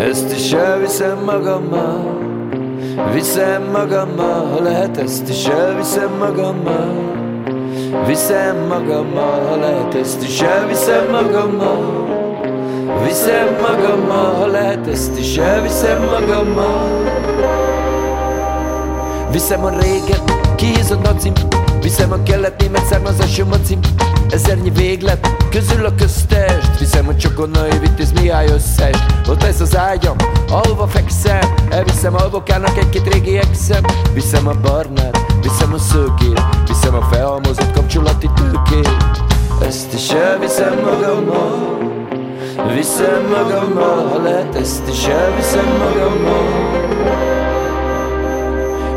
استشافي سما غما في سما غما لا تستشافي سما غما Viszem magammal, ha lehet ezt is elviszem magammal Viszem magammal, ha lehet ezt is elviszem magammal Viszem a régen, kihízott nacim Viszem a kelet német származású macim Ezernyi véglet, közül a köztest. Viszem a csokonai vitéz Mihály összes Ott ez az ágyam, ahova fekszem. Elviszem a avokának egy-két régi exem. Viszem a barnát, viszem a szőkét. Viszem a felhalmozott kapcsolati tőkét Ezt is elviszem magammal. Viszem magammal, ha lehet ezt is elviszem magammal.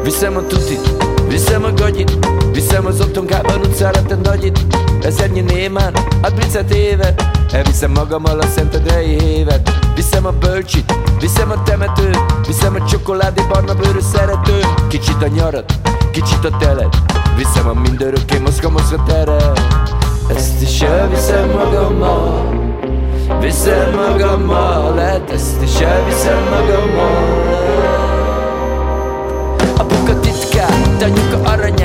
Viszem a tutit, viszem a gagyit Viszem az otthonkában utcára te nagyit. Ezernyi némán, ad bricet évet. Elviszem magammal a szentedrei hévet Viszem a bölcsit, viszem a temetőt. Viszem a csokoládé barna bőrű szeretőt Kicsit a nyarat, kicsit a telet. Viszem a mindörökké mozga teret. Ezt is elviszem magammal. Viszem magammal, lehet ezt is elviszem magammal. Apuka titkát, anyuka aranyát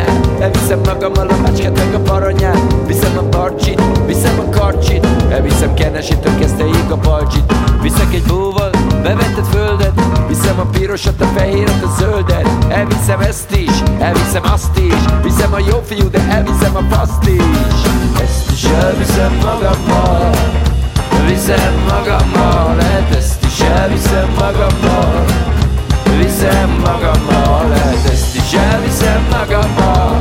Elviszem magammal a macskát meg a paranyát Viszem a barcsit, viszem a karcsit. Elviszem kenesítől kezdteig a balcsit. Viszek egy búval, bevetett földet. Viszem a pirosat, a fehéret, a zöldet. Elviszem ezt is, elviszem azt is. Viszem a jó fiú, de elviszem a paszt is. Ezt is elviszem magammal. Viszem magammal, lehet ezt is elviszem magammal. Viszem magammal, lehet ezt is elviszem magammal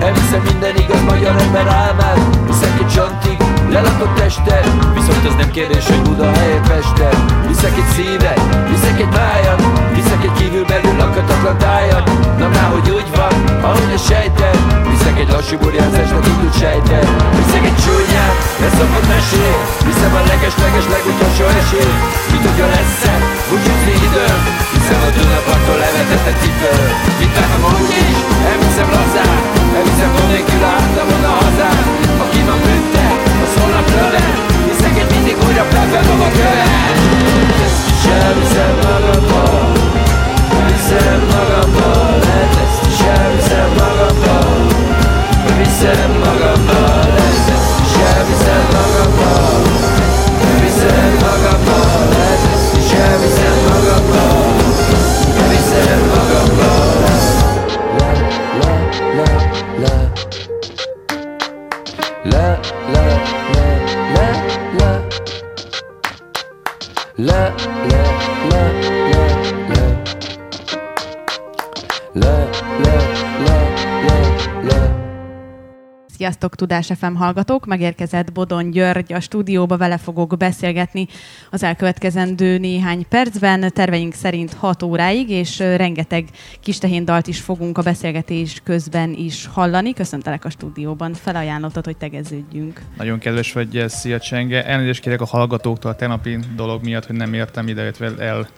Elviszem minden igaz magyar ember álmát Viszek egy csantig, lelakott testet Viszont az nem kérdés, hogy Buda helyett Pester Viszek egy szívet, viszek egy májat Viszek egy kívül belül lakhatatlan tájat. Na már hogy úgy van, ahogy a sejted Viszek egy lassú burjánzásnak indult sejted Viszek egy csúnyát, ez szokott mesél Viszem a leges-leges legutolsó esély. Mit tudja lesz-e, búcsúzni időm Viszem a Dunaparton levetetett cipő. Vitána mondj is, elviszem lazán. Elviszem nélkül átlamon a hazán. Aki ma bünte, az holnap tőlem Hiszek egy mindig újra felfeldom a követ. Ezt is elviszem magammal Viszem magammal, ezt is elviszem magammal sen maga Tudás FM hallgatók! Megérkezett Bodon György a stúdióba, vele fogok beszélgetni az elkövetkezendő néhány percben, terveink szerint 6 óráig, és rengeteg kis dalt is fogunk a beszélgetés közben is hallani. Köszöntelek a stúdióban, felajánlottad, hogy tegeződjünk. Nagyon kedves vagy, szia Csenge. Elnézést kérek a hallgatóktól a tenapi dolog miatt, hogy nem értem ide, el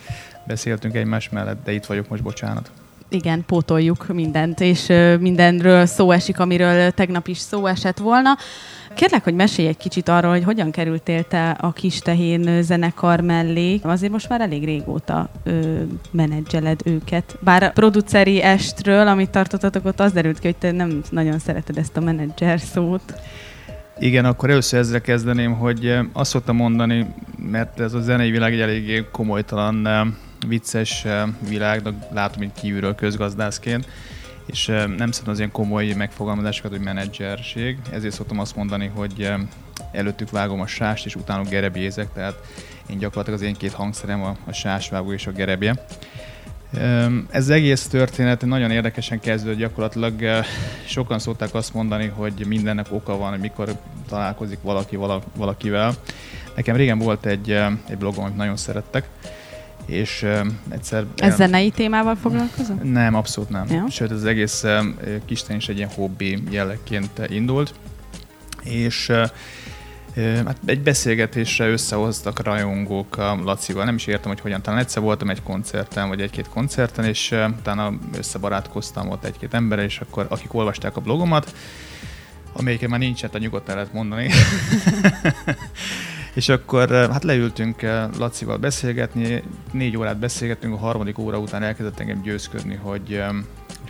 beszéltünk egymás mellett, de itt vagyok most, bocsánat igen, pótoljuk mindent, és mindenről szó esik, amiről tegnap is szó esett volna. Kérlek, hogy mesélj egy kicsit arról, hogy hogyan kerültél te a kis tehén zenekar mellé. Azért most már elég régóta ö, menedzseled őket. Bár a produceri estről, amit tartottatok, ott az derült ki, hogy te nem nagyon szereted ezt a menedzser szót. Igen, akkor először ezzel kezdeném, hogy azt szoktam mondani, mert ez a zenei világ egy eléggé komolytalan vicces eh, világnak látom hogy kívülről közgazdászként, és eh, nem szeretem az ilyen komoly megfogalmazásokat, hogy menedzserség, ezért szoktam azt mondani, hogy eh, előttük vágom a sást, és utána gerebjézek, tehát én gyakorlatilag az én két hangszerem a, a sásvágó és a gerebje. Ez egész történet nagyon érdekesen kezdődött gyakorlatilag. Sokan szokták azt mondani, hogy mindennek oka van, hogy mikor találkozik valaki valakivel. Nekem régen volt egy, egy blogom, amit nagyon szerettek, és uh, egyszer... Ez zenei témával foglalkozom? Nem, abszolút nem. Ja. Sőt, az egész uh, Kisten is egy ilyen hobbi jellegként indult, és uh, Hát egy beszélgetésre összehoztak rajongók a Lacival. Nem is értem, hogy hogyan. Talán egyszer voltam egy koncerten, vagy egy-két koncerten, és utána összebarátkoztam ott egy-két ember, és akkor akik olvasták a blogomat, amelyiket már nincs, hát a nyugodtan lehet mondani. és akkor hát leültünk Lacival beszélgetni, négy órát beszélgettünk, a harmadik óra után elkezdett engem győzködni, hogy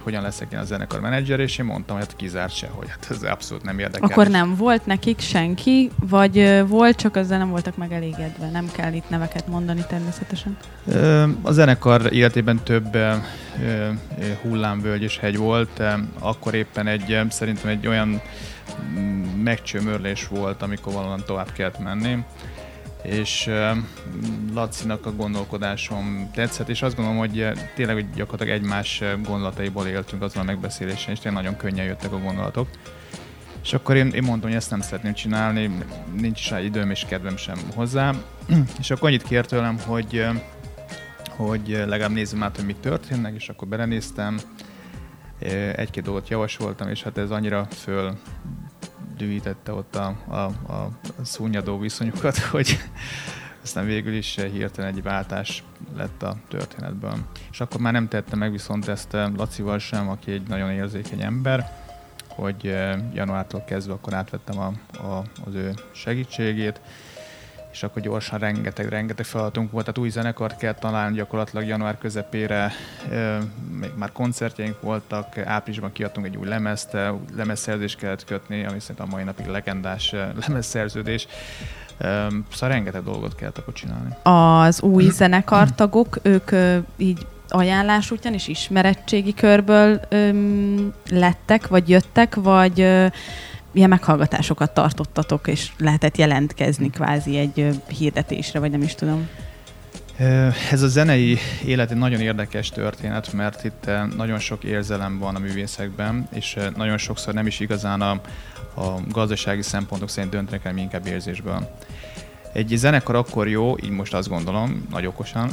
hogyan leszek én a zenekar menedzser, és én mondtam, hogy hát kizárt se, hogy hát ez abszolút nem érdekel. Akkor nem volt nekik senki, vagy volt, csak ezzel nem voltak megelégedve? Nem kell itt neveket mondani természetesen. A zenekar életében több hullámvölgy és hegy volt, akkor éppen egy, szerintem egy olyan megcsömörlés volt, amikor valahol tovább kellett menni és Lacinak a gondolkodásom tetszett, és azt gondolom, hogy tényleg hogy gyakorlatilag egymás gondolataiból éltünk azon a megbeszélésen, és tényleg nagyon könnyen jöttek a gondolatok. És akkor én, én mondtam, hogy ezt nem szeretném csinálni, nincs is időm és kedvem sem hozzá. és akkor annyit kért tőlem, hogy, hogy legalább nézzem át, hogy mi történnek, és akkor belenéztem, egy-két dolgot javasoltam, és hát ez annyira föl dühítette ott a, a, a szúnyadó viszonyokat, hogy aztán végül is hirtelen egy váltás lett a történetből. És akkor már nem tette meg viszont ezt Lacival sem, aki egy nagyon érzékeny ember, hogy januártól kezdve akkor átvettem a, a, az ő segítségét, és akkor gyorsan rengeteg, rengeteg feladatunk volt, tehát új zenekart kell találni gyakorlatilag január közepére, még már koncertjeink voltak, áprilisban kiadtunk egy új lemezt, lemezszerzést kellett kötni, ami szerintem a mai napig legendás lemezszerződés. Szóval rengeteg dolgot kellett akkor csinálni. Az új zenekartagok, ők így ajánlás útján és ismerettségi körből öm, lettek, vagy jöttek, vagy ilyen meghallgatásokat tartottatok, és lehetett jelentkezni kvázi egy hirdetésre, vagy nem is tudom. Ez a zenei élet egy nagyon érdekes történet, mert itt nagyon sok érzelem van a művészekben, és nagyon sokszor nem is igazán a, a gazdasági szempontok szerint döntenek el, inkább érzésből. Egy zenekar akkor jó, így most azt gondolom, nagy okosan,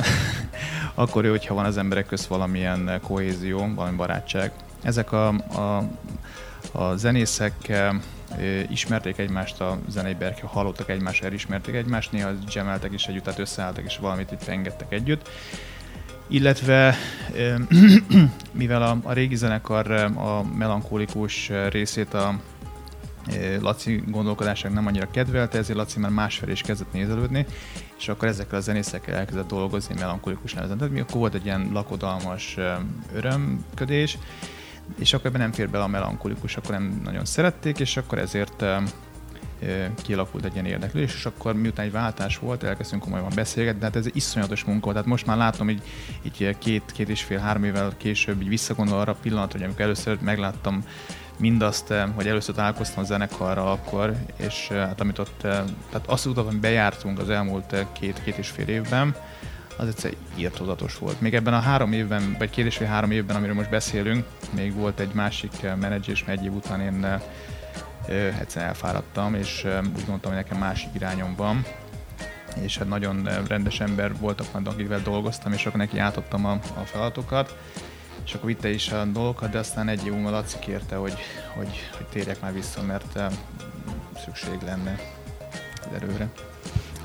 akkor jó, hogyha van az emberek közt valamilyen kohézió, valami barátság. Ezek a, a a zenészek ismerték egymást a zenei berke, hallottak egymást, elismerték egymást, néha gemeltek is együtt, tehát összeálltak és valamit itt engedtek együtt. Illetve mivel a, a régi zenekar a melankolikus részét a Laci gondolkodásának nem annyira kedvelte, ezért Laci már másfelé is kezdett nézelődni, és akkor ezekkel a zenészekkel elkezdett dolgozni melankolikus nevezen. Tehát mi akkor volt egy ilyen lakodalmas örömködés, és akkor ebben nem fér bele a melankolikus, akkor nem nagyon szerették, és akkor ezért kialakult egy ilyen érdeklődés, és akkor miután egy váltás volt, elkezdtünk komolyan beszélgetni, de hát ez egy iszonyatos munka volt. Tehát most már látom, így, így két, két és fél, három évvel később így visszagondol arra a pillanatra, hogy amikor először megláttam mindazt, hogy először találkoztam a zenekarra akkor, és hát amit ott, tehát azt utat, amit bejártunk az elmúlt két, két és fél évben, az egyszer írtózatos volt. Még ebben a három évben, vagy két és fél három évben, amiről most beszélünk, még volt egy másik eh, menedzser, és egy év után én eh, egyszer elfáradtam, és ö, úgy gondoltam, hogy nekem másik irányom van és hát nagyon rendes ember voltak majd, akikvel dolgoztam, és akkor neki átadtam a, a feladatokat, és akkor vitte is a dolgokat, de aztán egy év múlva Laci kérte, hogy, hogy, hogy térjek már vissza, mert szükség lenne az erőre.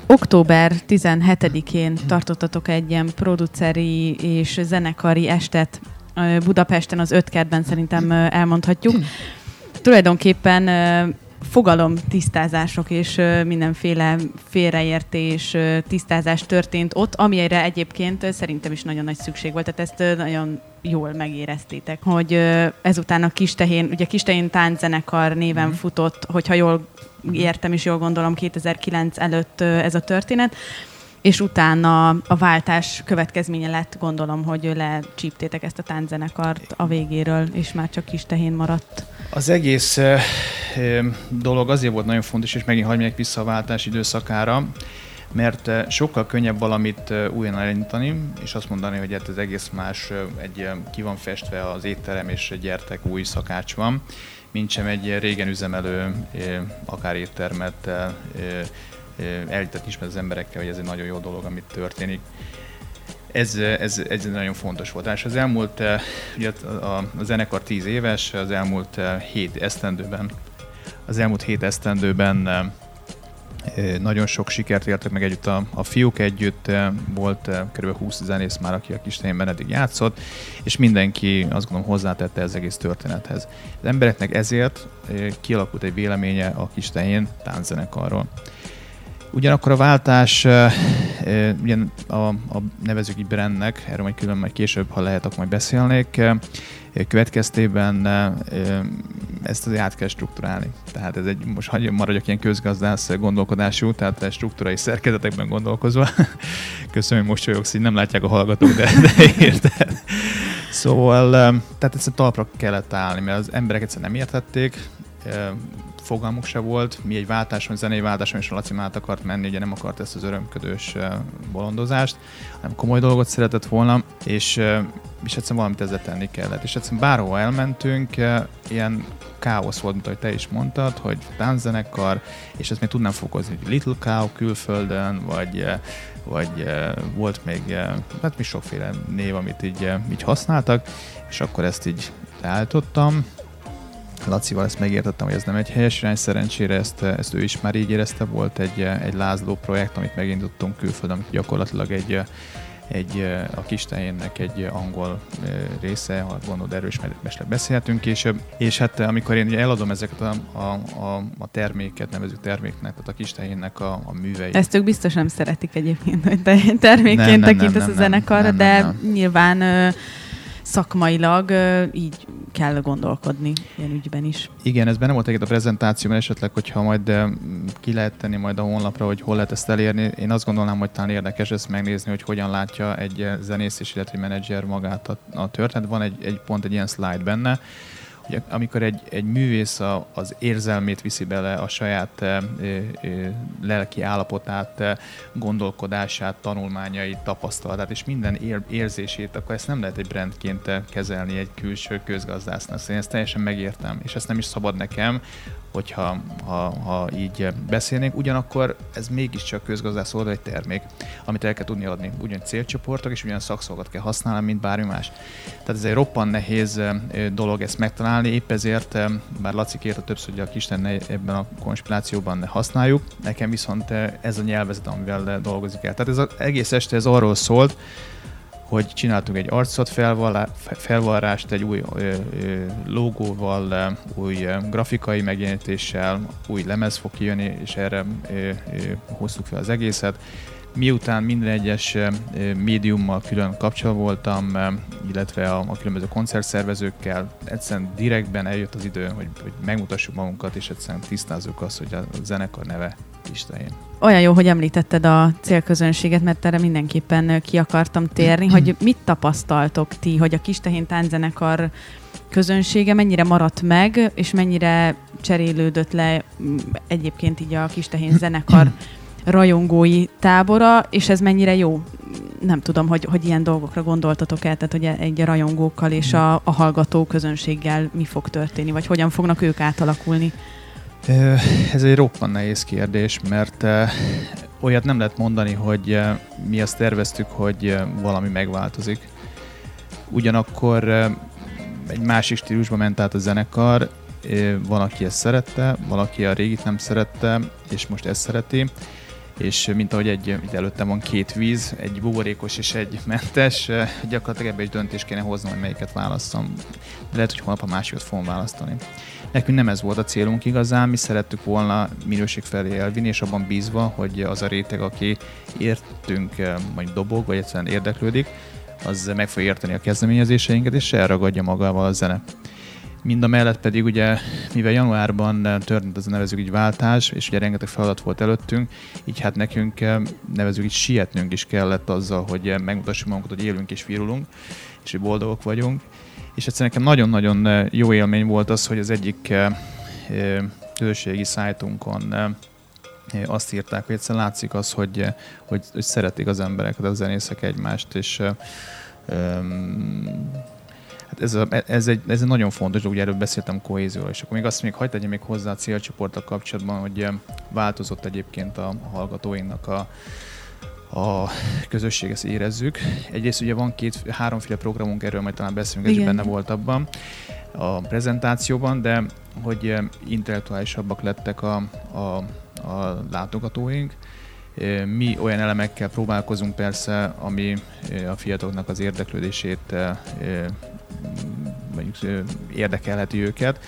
Október 17-én tartottatok egy ilyen produceri és zenekari estet Budapesten, az öt kertben szerintem elmondhatjuk. Tulajdonképpen fogalom tisztázások és mindenféle félreértés, tisztázás történt ott, amire egyébként szerintem is nagyon nagy szükség volt. Tehát ezt nagyon jól megéreztétek, hogy ezután a Kistehén, ugye Kistehén tánczenekar néven mm. futott, hogyha jól értem és jól gondolom 2009 előtt ez a történet, és utána a váltás következménye lett, gondolom, hogy lecsíptétek ezt a tánczenekart a végéről, és már csak kis tehén maradt. Az egész dolog azért volt nagyon fontos, és megint hagyj vissza a váltás időszakára, mert sokkal könnyebb valamit újra elindítani, és azt mondani, hogy hát ez egész más, egy ki van festve az étterem, és gyertek, új szakács van, mint sem egy régen üzemelő, akár éttermet eljutatni ismert az emberekkel, hogy ez egy nagyon jó dolog, amit történik. Ez, ez, ez nagyon fontos volt. És az elmúlt, ugye a, a zenekar 10 éves, az elmúlt 7 esztendőben, az elmúlt 7 esztendőben nagyon sok sikert értek meg együtt a, a fiúk együtt, volt kb. 20 zenész már, aki a Kistejében eddig játszott, és mindenki azt gondolom hozzátette ez egész történethez. Az embereknek ezért kialakult egy véleménye a Kistején tánczenekarról. Ugyanakkor a váltás, ugye a, a nevezük így brandnek, erről majd külön majd később, ha lehet, akkor majd beszélnék, következtében ezt azért át kell strukturálni. Tehát ez egy, most hagyj maradjak ilyen közgazdász gondolkodású, tehát struktúrai szerkezetekben gondolkozva. Köszönöm, hogy mosolyogsz, így nem látják a hallgatók, de, de érted. Szóval, tehát a talpra kellett állni, mert az emberek egyszerűen nem értették, fogalmuk se volt. Mi egy váltáson, zenei váltáson is a Laci át akart menni, ugye nem akart ezt az örömködős bolondozást, hanem komoly dolgot szeretett volna, és, és egyszerűen valamit ezzel tenni kellett. És egyszerűen bárhol elmentünk, ilyen káosz volt, mint ahogy te is mondtad, hogy tánczenekar, és ezt még tudnám fokozni, hogy Little Cow külföldön, vagy vagy volt még, hát mi sokféle név, amit így, így használtak, és akkor ezt így leállítottam, Lacival ezt megértettem, hogy ez nem egy helyes irány, szerencsére ezt, ezt ő is már így érezte, volt egy, egy Lázló projekt, amit megindítottunk külföldön, amit gyakorlatilag egy, egy, a Kistehénnek egy angol része, ha gondolod erről is esetleg beszélhetünk később. És hát amikor én eladom ezeket a, a, a, a terméket, nevezük terméknek, tehát a Kistehénnek a, a műveit. Ezt ők biztos nem szeretik egyébként, hogy te termékként tekintesz a zenekarra, de nem, nem. nyilván szakmailag így kell gondolkodni ilyen ügyben is. Igen, ez benne volt egy a prezentációban, esetleg, hogyha majd ki lehet tenni majd a honlapra, hogy hol lehet ezt elérni. Én azt gondolnám, hogy talán érdekes ezt megnézni, hogy hogyan látja egy zenész és illetve menedzser magát a, a történet. Van egy, egy pont egy ilyen slide benne, amikor egy, egy művész a, az érzelmét viszi bele, a saját e, e, lelki állapotát, e, gondolkodását, tanulmányait, tapasztalatát és minden ér, érzését, akkor ezt nem lehet egy brandként kezelni egy külső közgazdásznak. Szóval én ezt teljesen megértem, és ezt nem is szabad nekem, hogyha ha, ha így beszélnénk. Ugyanakkor ez mégiscsak közgazdász oldal egy termék, amit el kell tudni adni. Ugyan célcsoportok és ugyan szakszolgat kell használni, mint bármi más. Tehát ez egy roppan nehéz dolog ezt megtalálni, épp ezért, bár Laci kérte többször, hogy a Kisten ebben a konspirációban ne használjuk, nekem viszont ez a nyelvezet, amivel dolgozik el. Tehát ez az egész este ez arról szólt, hogy csináltunk egy arcot felvarrást, egy új logóval, új grafikai megjelenítéssel, új lemez fog kijönni, és erre hoztuk fel az egészet. Miután minden egyes médiummal külön kapcsolatban voltam, illetve a, a különböző koncertszervezőkkel, egyszerűen direktben eljött az idő, hogy, hogy megmutassuk magunkat, és egyszerűen tisztázzuk azt, hogy a zenekar neve Istenén. Olyan jó, hogy említetted a célközönséget, mert erre mindenképpen ki akartam térni, hogy mit tapasztaltok ti, hogy a Kistehén tánczenekar közönsége mennyire maradt meg, és mennyire cserélődött le mm, egyébként így a Kistehén zenekar rajongói tábora, és ez mennyire jó? Nem tudom, hogy, hogy ilyen dolgokra gondoltatok el, tehát hogy egy rajongókkal és a, a hallgató közönséggel mi fog történni, vagy hogyan fognak ők átalakulni? Ez egy roppant nehéz kérdés, mert olyat nem lehet mondani, hogy mi azt terveztük, hogy valami megváltozik. Ugyanakkor egy másik stílusba ment át a zenekar, van, aki ezt szerette, valaki a régit nem szerette, és most ezt szereti és mint ahogy egy, itt előttem van két víz, egy buborékos és egy mentes, gyakorlatilag ebbe egy döntés kéne hoznom, hogy melyiket választom. De lehet, hogy holnap a másikat fogom választani. Nekünk nem ez volt a célunk igazán, mi szerettük volna minőség felé elvinni, és abban bízva, hogy az a réteg, aki értünk, vagy dobog, vagy egyszerűen érdeklődik, az meg fogja érteni a kezdeményezéseinket, és elragadja magával a zene. Mind a mellett pedig ugye, mivel januárban történt ez a nevezük így váltás, és ugye rengeteg feladat volt előttünk, így hát nekünk eh, nevezük így sietnünk is kellett azzal, hogy eh, megmutassuk magunkat, hogy élünk és virulunk, és hogy boldogok vagyunk És egyszerűen nekem nagyon-nagyon jó élmény volt az, hogy az egyik közösségi szájtunkon azt írták, hogy egyszerűen látszik az, hogy, hogy, hogy szeretik az emberek, a zenészek egymást, és hát ez, a, ez, egy, ez egy nagyon fontos, ugye erről beszéltem kohézióról, és akkor még azt még hagyd tegyem még hozzá a célcsoporttal kapcsolatban, hogy változott egyébként a hallgatóinknak a, a közösség, ezt érezzük. Egyrészt ugye van két, háromféle programunk, erről majd talán beszélünk, ez benne volt abban a prezentációban, de hogy intellektuálisabbak lettek a, a a látogatóink. Mi olyan elemekkel próbálkozunk persze, ami a fiataloknak az érdeklődését mondjuk érdekelheti őket.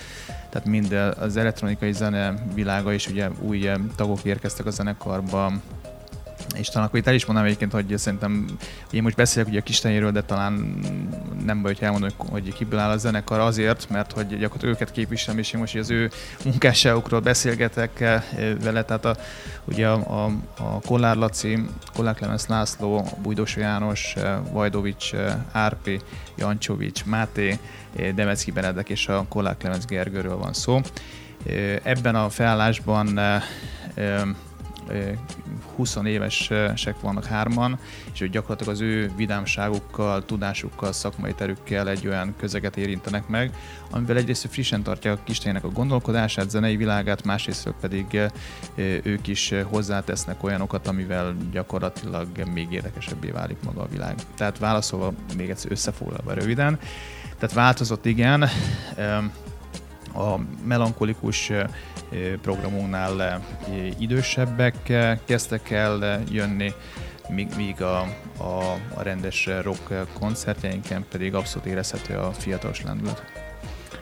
Tehát mind az elektronikai zene világa is, ugye új tagok érkeztek a zenekarba, és talán akkor itt el is mondanám egyébként, hogy szerintem én most beszélek ugye a Kistenyéről, de talán nem baj, hogy elmondom, hogy kiből áll a zenekar azért, mert hogy gyakorlatilag őket képviselem, és én most az ő munkásságukról beszélgetek eh, vele, tehát a, ugye a, a, a Kollár Laci, Kollár Clemens László, Bújdosó János, eh, Vajdovics, eh, Árpi, Jancsovics, Máté, Demecki Benedek és a Kollár Clemens Gergőről van szó. Ebben a felállásban 20 évesek vannak hárman, és hogy gyakorlatilag az ő vidámságukkal, tudásukkal, szakmai terükkel egy olyan közeget érintenek meg, amivel egyrészt frissen tartja a kistejének a gondolkodását, zenei világát, másrészt pedig ők is hozzátesznek olyanokat, amivel gyakorlatilag még érdekesebbé válik maga a világ. Tehát válaszolva még egyszer összefoglalva röviden, tehát változott igen, a melankolikus programunknál idősebbek kezdtek el jönni, míg, a, a, a rendes rock koncertjeinken pedig abszolút érezhető a fiatalos lendület.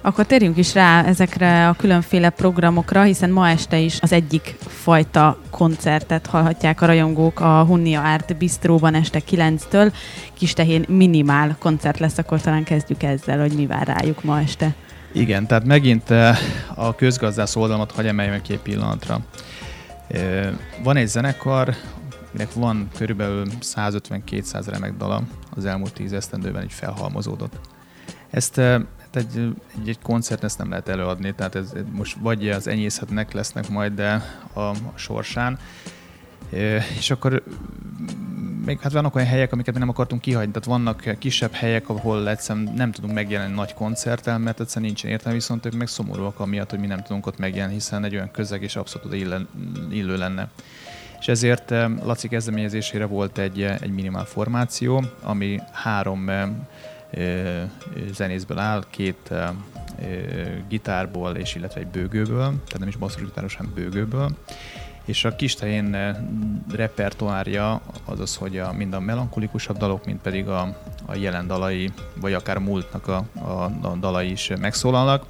Akkor térjünk is rá ezekre a különféle programokra, hiszen ma este is az egyik fajta koncertet hallhatják a rajongók a Hunnia Art Bistróban este 9-től. Kistehén minimál koncert lesz, akkor talán kezdjük ezzel, hogy mi vár rájuk ma este. Igen, tehát megint eh, a közgazdász oldalamat hagy emeljem ki egy pillanatra. Eh, van egy zenekar, aminek van körülbelül 150-200 remek dala az elmúlt tíz esztendőben így felhalmozódott. Ezt eh, hát egy, egy, egy koncert ezt nem lehet előadni, tehát ez most vagy az enyészhetnek lesznek majd de a, a sorsán, és akkor még hát vannak olyan helyek, amiket mi nem akartunk kihagyni, tehát vannak kisebb helyek, ahol egyszerűen nem tudunk megjelenni nagy koncerttel, mert egyszerűen nincsen értelme, viszont ők meg szomorúak amiatt, hogy mi nem tudunk ott megjelenni, hiszen egy olyan közeg is abszolút illő, illő lenne. És ezért Laci kezdeményezésére volt egy, egy minimál formáció, ami három zenészből áll, két gitárból és illetve egy bőgőből, tehát nem is basszusgitáros, hanem bőgőből és a kistején eh, repertoárja az az, hogy a, mind a melankolikusabb dalok, mint pedig a, a jelen dalai, vagy akár múltnak a, a, a dalai is megszólalnak.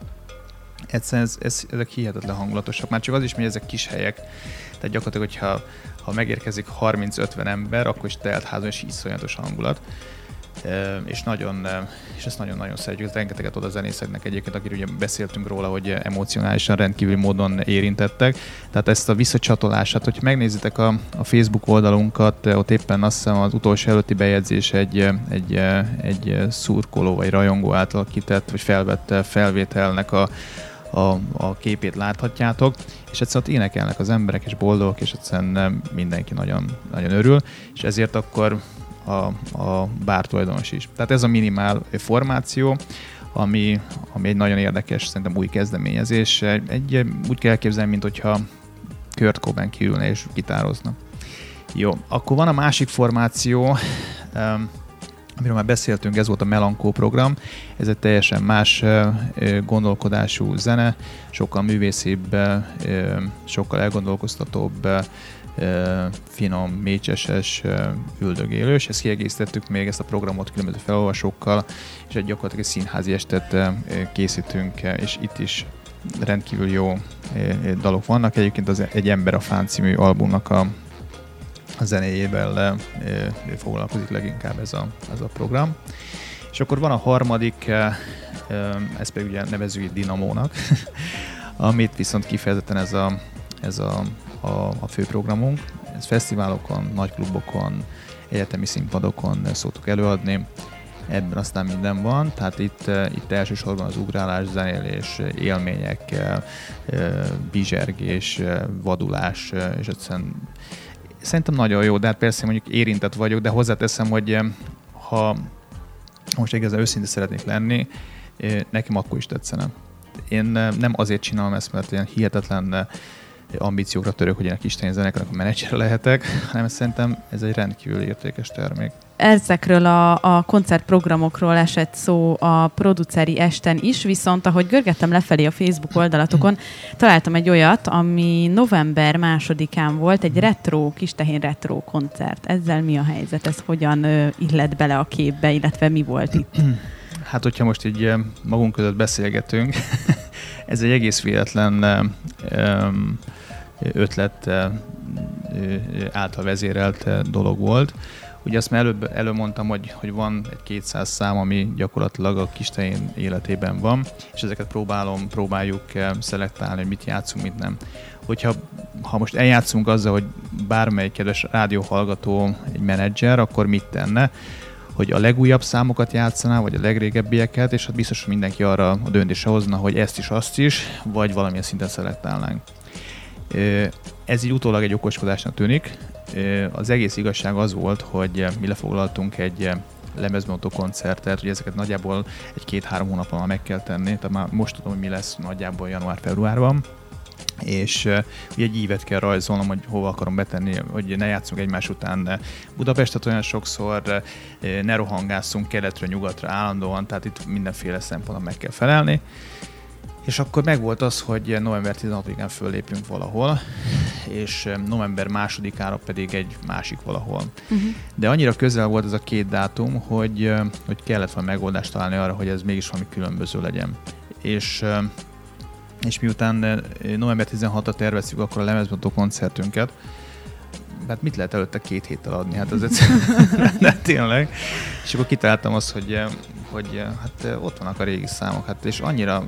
Egyszerűen ez, ez, ezek hihetetlen hangulatosak. Már csak az is, hogy ezek kis helyek. Tehát gyakorlatilag, hogyha ha megérkezik 30-50 ember, akkor is telt házon, és iszonyatos hangulat és nagyon, és ezt nagyon-nagyon szeretjük, rengeteget oda zenészeknek egyébként, akiről ugye beszéltünk róla, hogy emocionálisan rendkívüli módon érintettek. Tehát ezt a visszacsatolását, hogy megnézitek a, a Facebook oldalunkat, ott éppen azt hiszem az utolsó előtti bejegyzés egy, egy, egy szurkoló vagy rajongó által kitett, vagy felvett felvételnek a, a, a képét láthatjátok, és egyszerűen ott énekelnek az emberek, és boldogok, és egyszerűen mindenki nagyon, nagyon örül, és ezért akkor a, a bár is. Tehát ez a minimál formáció, ami, ami egy nagyon érdekes, szerintem új kezdeményezés. Egy, úgy kell elképzelni, mint hogyha Kurt Cobain kiülne és gitározna. Jó, akkor van a másik formáció, amiről már beszéltünk, ez volt a Melankó program. Ez egy teljesen más gondolkodású zene, sokkal művészibb, sokkal elgondolkoztatóbb, finom, mécseses, üldögélős. Ezt kiegészítettük még ezt a programot különböző felolvasókkal, és egy gyakorlatilag egy színházi estet készítünk, és itt is rendkívül jó dalok vannak. Egyébként az Egy ember a fán című albumnak a, a zenéjével foglalkozik leginkább ez a, ez a program. És akkor van a harmadik, ezt pedig ugye nevezük Dinamónak, amit viszont kifejezetten ez a, ez a a, a főprogramunk. Ez fesztiválokon, nagy klubokon, egyetemi színpadokon szoktuk előadni. ebben aztán minden van, tehát itt, itt elsősorban az ugrálás, zenélés, élmények, bizsergés, vadulás, és egyszerűen szerintem nagyon jó, de hát persze mondjuk érintett vagyok, de hozzáteszem, hogy ha most igazán őszinte szeretnék lenni, nekem akkor is tetszene. Én nem azért csinálom ezt, mert ilyen hihetetlen ambíciókra török, hogy ennek isteni zenekarnak a menedzser lehetek, hanem szerintem ez egy rendkívül értékes termék. Ezekről a, a koncertprogramokról esett szó a produceri esten is, viszont ahogy görgettem lefelé a Facebook oldalatokon, találtam egy olyat, ami november másodikán volt, egy retro, kistehén retro koncert. Ezzel mi a helyzet? Ez hogyan ö, illet bele a képbe, illetve mi volt itt? Hát, hogyha most így magunk között beszélgetünk, ez egy egész véletlen ötlet által vezérelt dolog volt. Ugye azt már előbb előmondtam, hogy, hogy van egy 200 szám, ami gyakorlatilag a kistején életében van, és ezeket próbálom, próbáljuk szelektálni, hogy mit játszunk, mit nem. Hogyha ha most eljátszunk azzal, hogy bármely kedves rádióhallgató egy menedzser, akkor mit tenne? Hogy a legújabb számokat játszaná, vagy a legrégebbieket, és hát biztos, hogy mindenki arra a döntése hozna, hogy ezt is, azt is, vagy valamilyen szinten szelektálnánk. Ez így utólag egy okoskodásnak tűnik. Az egész igazság az volt, hogy mi lefoglaltunk egy lemezmótó koncertet, hogy ezeket nagyjából egy-két-három hónapon meg kell tenni, tehát már most tudom, hogy mi lesz nagyjából január-februárban, és uh, ugye egy ívet kell rajzolnom, hogy hova akarom betenni, hogy ne játszunk egymás után Budapestet olyan sokszor, uh, ne rohangásszunk keletről, nyugatra állandóan, tehát itt mindenféle szempontból meg kell felelni. És akkor megvolt az, hogy november 16-án föllépünk valahol, és november másodikára pedig egy másik valahol. Uh-huh. De annyira közel volt ez a két dátum, hogy, hogy kellett valami megoldást találni arra, hogy ez mégis valami különböző legyen. És és miután eh, november 16-ra terveztük akkor a lemezbontó koncertünket, hát mit lehet előtte két héttel adni? Hát az egyszerűen, de tényleg. És akkor kitaláltam azt, hogy, eh, hogy eh, hát ott vannak a régi számok, hát és annyira,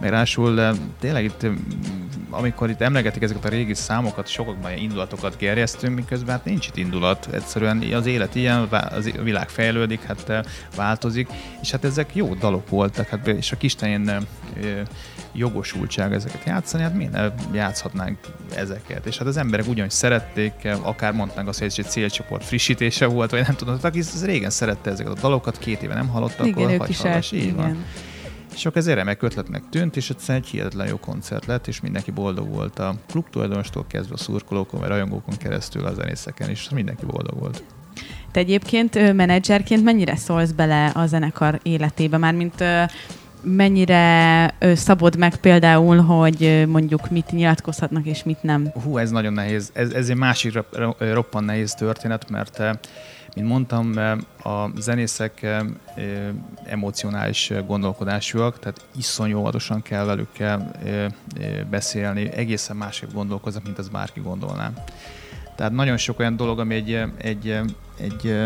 meg rásul tényleg itt, amikor itt emlegetik ezeket a régi számokat, sokakban indulatokat gerjesztünk, miközben hát nincs itt indulat, egyszerűen az élet ilyen, a világ fejlődik, hát változik, és hát ezek jó dalok voltak, hát és a Kistenyén jogosultság ezeket játszani, hát miért játszhatnánk ezeket? És hát az emberek ugyanúgy szerették, akár mondták azt, hogy ez egy célcsoport frissítése volt, vagy nem tudom, aki régen szerette ezeket a dalokat, két éve nem hallottak, igen, akkor is hallás, így igen. van. És akkor ez remek ötletnek tűnt, és egyszerűen egy hihetetlen jó koncert lett, és mindenki boldog volt a klub tulajdonostól kezdve a szurkolókon, vagy rajongókon keresztül a zenészeken, és mindenki boldog volt. Te egyébként menedzserként mennyire szólsz bele a zenekar életébe? Mármint mennyire szabod meg például, hogy mondjuk mit nyilatkozhatnak és mit nem? Hú, ez nagyon nehéz. Ez, ez egy másik roppan nehéz történet, mert mint mondtam, a zenészek emocionális gondolkodásúak, tehát iszonyú óvatosan kell velük beszélni, egészen másképp gondolkoznak, mint az bárki gondolná. Tehát nagyon sok olyan dolog, ami egy, egy, egy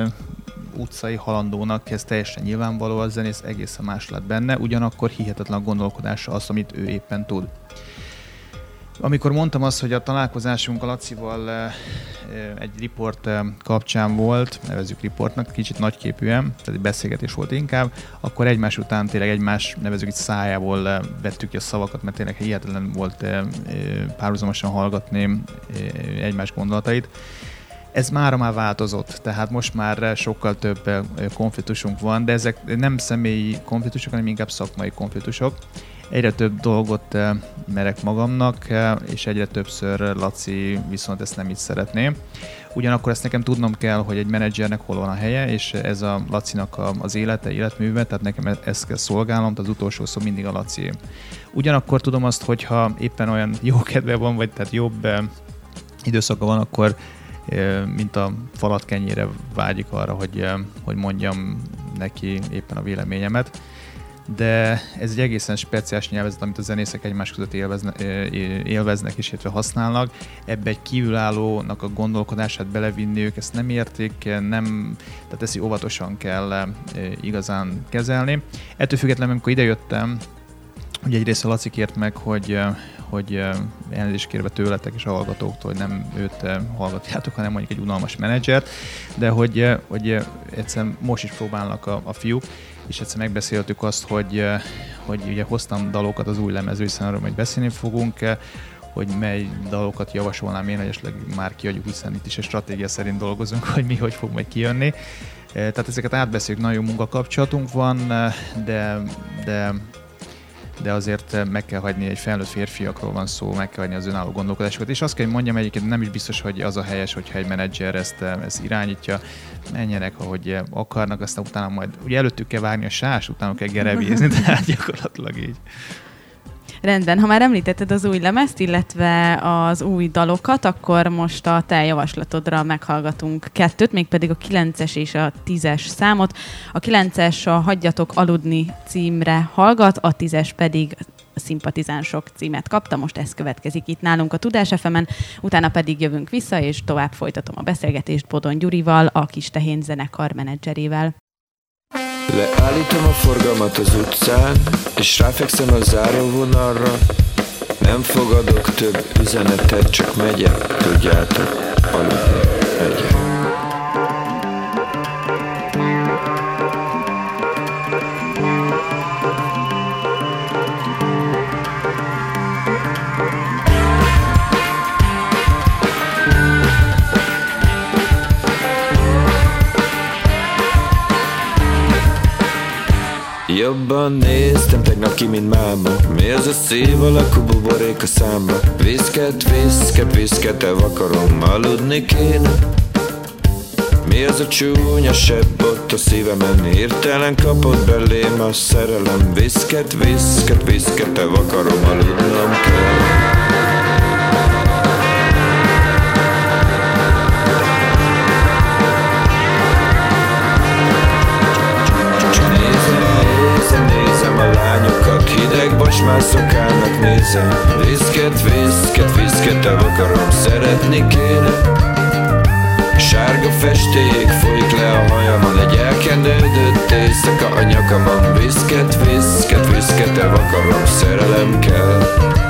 utcai halandónak ez teljesen nyilvánvaló, a zenész egészen más lett benne, ugyanakkor hihetetlen gondolkodása az, amit ő éppen tud. Amikor mondtam azt, hogy a találkozásunk a Lacival eh, eh, egy riport eh, kapcsán volt, nevezük riportnak, kicsit nagyképűen, tehát egy beszélgetés volt inkább, akkor egymás után tényleg egymás, nevezük itt szájából vettük ki a szavakat, mert tényleg hihetetlen volt párhuzamosan hallgatni egymás gondolatait. Ez már már változott, tehát most már sokkal több konfliktusunk van, de ezek nem személyi konfliktusok, hanem inkább szakmai konfliktusok. Egyre több dolgot merek magamnak, és egyre többször Laci viszont ezt nem így szeretné. Ugyanakkor ezt nekem tudnom kell, hogy egy menedzsernek hol van a helye, és ez a Lacinak az élete, életműve, tehát nekem e-, ezt kell szolgálnom, az utolsó szó mindig a Laci. Ugyanakkor tudom azt, hogyha éppen olyan jó kedve van, vagy tehát jobb időszaka van, akkor mint a falat kenyére vágyik arra, hogy, hogy mondjam neki éppen a véleményemet. De ez egy egészen speciális nyelvezet, amit a zenészek egymás között élvezne, élveznek és illetve használnak. Ebbe egy kívülállónak a gondolkodását belevinni ők, ezt nem értik, nem, tehát ezt óvatosan kell igazán kezelni. Ettől függetlenül, amikor idejöttem, Ugye egyrészt a Laci kért meg, hogy, hogy elnézést kérve tőletek és a hallgatóktól, hogy nem őt hallgatjátok, hanem mondjuk egy unalmas menedzsert, de hogy, hogy egyszerűen most is próbálnak a, a fiúk, és egyszer megbeszéltük azt, hogy, hogy ugye hoztam dalokat az új lemező, hiszen arról majd beszélni fogunk, hogy mely dalokat javasolnám én, esetleg már kiadjuk, hiszen itt is egy stratégia szerint dolgozunk, hogy mi hogy fog majd kijönni. Tehát ezeket átbeszéljük, nagyon munkakapcsolatunk van, de, de de azért meg kell hagyni, egy felnőtt férfiakról van szó, meg kell hagyni az önálló gondolkodásokat, és azt kell, hogy mondjam egyébként nem is biztos, hogy az a helyes, hogyha egy menedzser ezt, ezt irányítja, menjenek, ahogy akarnak, aztán utána majd, ugye előttük kell vágni a sás, utána kell gerebézni, tehát gyakorlatilag így. Rendben, ha már említetted az új lemezt, illetve az új dalokat, akkor most a te javaslatodra meghallgatunk kettőt, mégpedig a 9-es és a 10-es számot. A 9-es a Hagyjatok aludni címre hallgat, a 10-es pedig szimpatizánsok címet kapta, most ez következik itt nálunk a Tudás fm utána pedig jövünk vissza, és tovább folytatom a beszélgetést Bodon Gyurival, a Kis Tehén zenekar menedzserével. Leállítom a forgalmat az utcán És ráfekszem a záróvonalra. Nem fogadok több üzenetet Csak megyek, tudjátok, aludni megyek Jobban néztem tegnap ki, mint máma Mi az a szív alakú buborék a számba? Viszket, viszket, viszket, akarom Aludni kéne. Mi az a csúnya sebb ott a szívemen? Hirtelen kapott belém a szerelem. Viszket, viszket, viszket, akarom Aludnom kell Hideg basmászokának nézem. Viszket, viszket, viszket, akarom szeretni kéne. Sárga festék folyik le a hajamon Egy elkenődött éjszaka a nyakamon Viszket, viszket, viszket, akarom szerelem kell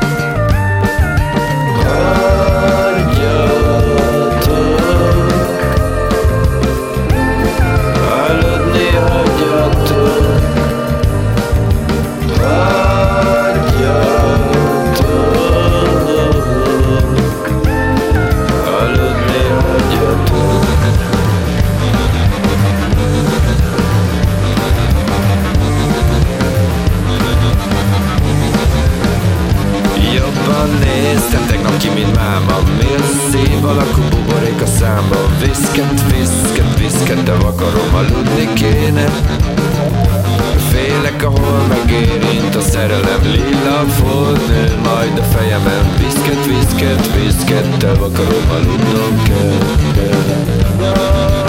száma Miért szép alakú buborék a számba. Viszket, viszket, viszket, de vakarom aludni kéne. Félek, ahol megérint a szerelem. Lilla fordnő majd a fejemen. Viszket, viszket, viszket, de vakarom aludnom kell, kell.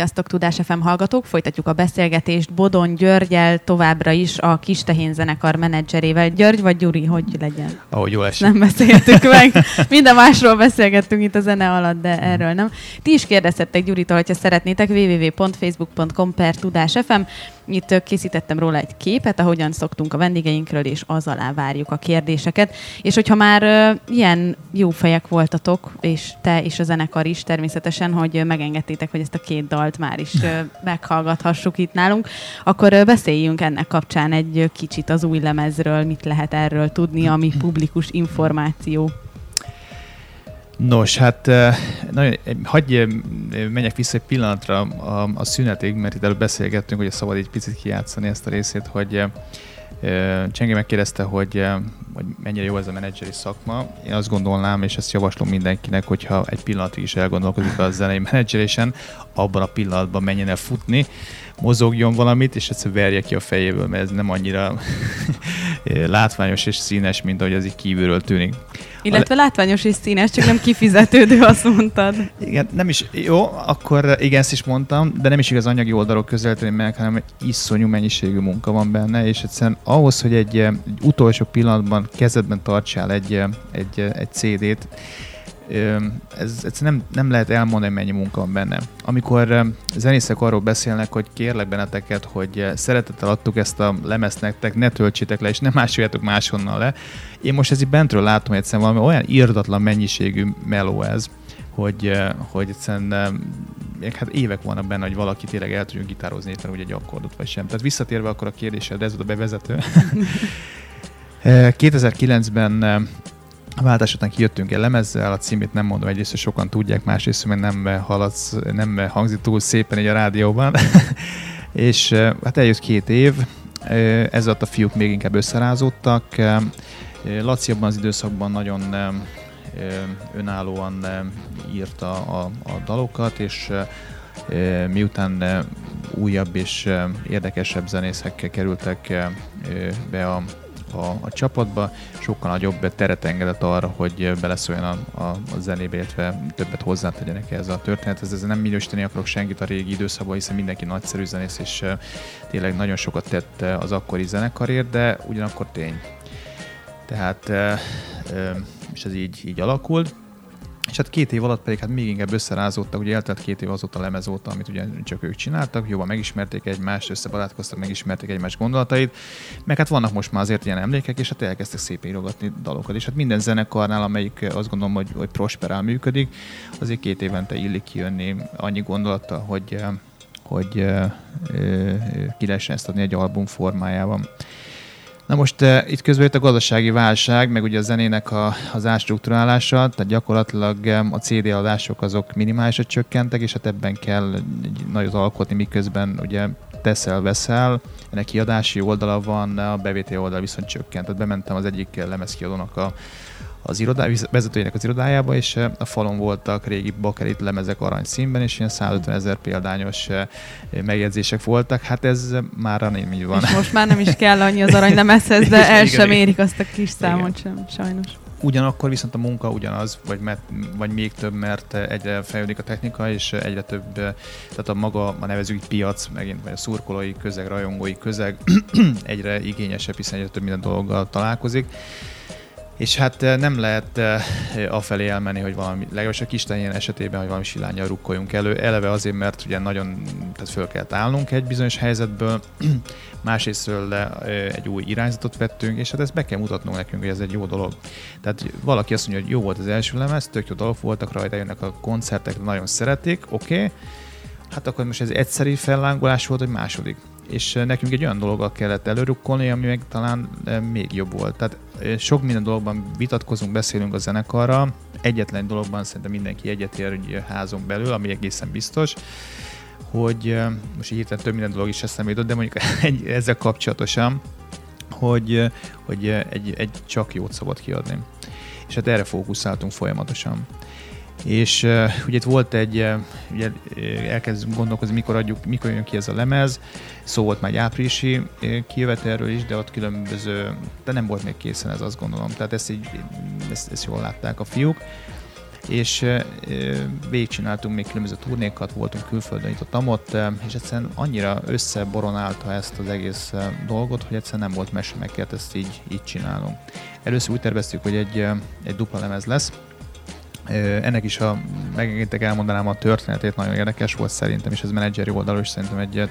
Sziasztok, Tudás FM hallgatók! Folytatjuk a beszélgetést Bodon Györgyel továbbra is a Kis Tehén zenekar menedzserével. György vagy Gyuri, hogy legyen? Ahogy jól esik. Nem beszéltük meg. Minden másról beszélgettünk itt a zene alatt, de erről nem. Ti is kérdezhettek Gyuritól, hogyha szeretnétek www.facebook.com per Tudás FM. Itt készítettem róla egy képet, ahogyan szoktunk a vendégeinkről, és az alá várjuk a kérdéseket. És hogyha már ilyen jó fejek voltatok, és te és a zenekar is természetesen, hogy megengedtétek, hogy ezt a két dalt már is meghallgathassuk itt nálunk, akkor beszéljünk ennek kapcsán egy kicsit az új lemezről, mit lehet erről tudni, ami publikus információ. Nos, hát nagyon, hagyj menjek vissza egy pillanatra a, a szünetig, mert itt előbb beszélgettünk, hogy szabad egy picit kijátszani ezt a részét, hogy Csengi megkérdezte, hogy, hogy mennyire jó ez a menedzseri szakma. Én azt gondolnám, és ezt javaslom mindenkinek, hogyha egy pillanatig is elgondolkozik a zenei menedzserésen, abban a pillanatban menjen el futni, mozogjon valamit, és egyszer verje ki a fejéből, mert ez nem annyira látványos és színes, mint ahogy ez így kívülről tűnik. Illetve látványos és színes, csak nem kifizetődő, azt mondtad. Igen, nem is, jó, akkor igen, ezt is mondtam, de nem is igaz anyagi oldalról közelíteni meg, hanem iszonyú mennyiségű munka van benne, és egyszerűen ahhoz, hogy egy, egy utolsó pillanatban kezedben tartsál egy, egy, egy CD-t, ez, ez nem, nem lehet elmondani, mennyi munka van benne. Amikor zenészek arról beszélnek, hogy kérlek benneteket, hogy szeretettel adtuk ezt a lemezt nektek, ne töltsétek le, és ne másoljátok máshonnan le. Én most ez itt bentről látom, hogy egyszerűen valami olyan írdatlan mennyiségű meló ez, hogy, hogy egyszerűen hát évek vannak benne, hogy valaki tényleg el tudjon gitározni éppen úgy egy akkordot, vagy sem. Tehát visszatérve akkor a kérdésed, ez volt a bevezető. 2009-ben a váltás után kijöttünk egy lemezzel, a címét nem mondom, egyrészt, hogy sokan tudják, másrészt, mert nem, haladsz, nem hangzik túl szépen egy a rádióban. és hát eljött két év, ez a fiúk még inkább összerázódtak. Laci abban az időszakban nagyon önállóan írta a, a dalokat, és miután újabb és érdekesebb zenészek kerültek be a a, a csapatba, sokkal nagyobb teret engedett arra, hogy beleszóljon a, a, a zenébe, illetve többet hozzátegyenek ez a történethez. Ez nem minősíteni akarok senkit a régi időszakban, hiszen mindenki nagyszerű zenész, és tényleg nagyon sokat tett az akkori zenekarért, de ugyanakkor tény. Tehát, és ez így, így alakult. És hát két év alatt pedig hát még inkább összerázódtak, ugye eltelt két év azóta a lemez óta, amit ugye csak ők csináltak, jobban megismerték egymást, összebarátkoztak, megismerték egymás gondolatait, meg hát vannak most már azért ilyen emlékek, és hát elkezdtek szép írogatni dalokat. És hát minden zenekarnál, amelyik azt gondolom, hogy, hogy prosperál működik, azért két évente illik kijönni annyi gondolata, hogy hogy ki lehessen ezt adni egy album formájában. Na most uh, itt közben jött a gazdasági válság, meg ugye a zenének a, az ástruktúrálása, tehát gyakorlatilag um, a CD adások azok minimálisra csökkentek, és hát ebben kell nagyot alkotni, miközben ugye teszel, veszel, ennek kiadási oldala van, a bevételi oldal viszont csökkent. Tehát bementem az egyik lemezkiadónak a, az irodá, vezetőjének az irodájába, és a falon voltak régi bakerit lemezek arany színben, és ilyen 150 ezer példányos megjegyzések voltak. Hát ez már nem így van. És most már nem is kell annyi az arany lemezhez, de el igen, sem érik azt a kis számot sem, sajnos. Ugyanakkor viszont a munka ugyanaz, vagy, mert, vagy még több, mert egyre fejlődik a technika, és egyre több, tehát a maga, a nevezői piac, megint vagy a szurkolói közeg, rajongói közeg egyre igényesebb, hiszen egyre több minden dologgal találkozik és hát eh, nem lehet eh, afelé elmenni, hogy valami, legalábbis a kis esetében, hogy valami silányjal rukkoljunk elő. Eleve azért, mert ugye nagyon tehát föl kell állnunk egy bizonyos helyzetből, másrésztről eh, egy új irányzatot vettünk, és hát ezt be kell mutatnunk nekünk, hogy ez egy jó dolog. Tehát valaki azt mondja, hogy jó volt az első lemez, tök jó dolgok voltak rajta, jönnek a koncertek, nagyon szeretik, oké, okay. hát akkor most ez egyszerű fellángolás volt, vagy második és nekünk egy olyan dologgal kellett előrukkolni, ami meg talán még jobb volt. Tehát sok minden dologban vitatkozunk, beszélünk a zenekarra, egyetlen dologban szerintem mindenki egyetért hogy házon belül, ami egészen biztos, hogy most így hirtelen több minden dolog is eszembe jutott, de mondjuk egy, ezzel kapcsolatosan, hogy, hogy egy, egy csak jót szabad kiadni. És hát erre fókuszáltunk folyamatosan. És uh, ugye itt volt egy, uh, ugye elkezdünk gondolkozni, mikor adjuk, mikor jön ki ez a lemez, szó volt már egy áprilisi kijövetelről is, de ott különböző, de nem volt még készen ez azt gondolom, tehát ezt, így, ezt, ezt jól látták a fiúk. és végigcsináltunk még különböző turnékat, voltunk külföldön itt ott, ott és egyszerűen annyira összeboronálta ezt az egész dolgot, hogy egyszerűen nem volt mese, meg ezt így, így csinálnunk. Először úgy terveztük, hogy egy, egy dupla lemez lesz, ennek is, ha megengedtek elmondanám a történetét, nagyon érdekes volt szerintem, és ez menedzseri oldalról is szerintem egy